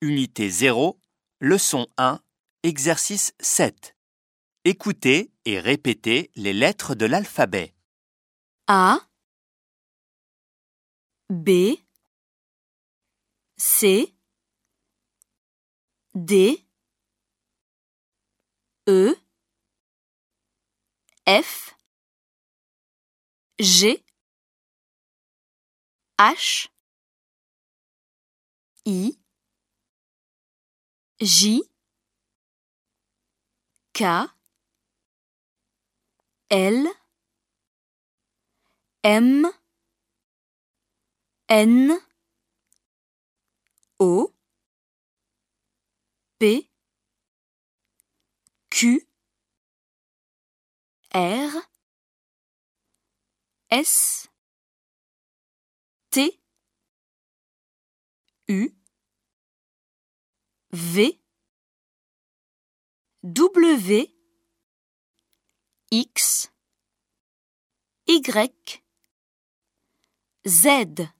Unité 0, leçon 1, exercice 7. Écoutez et répétez les lettres de l'alphabet. A B C D E F G H I J. K. L. M. N. O. P. Q. R. S. T. U V W X Y Z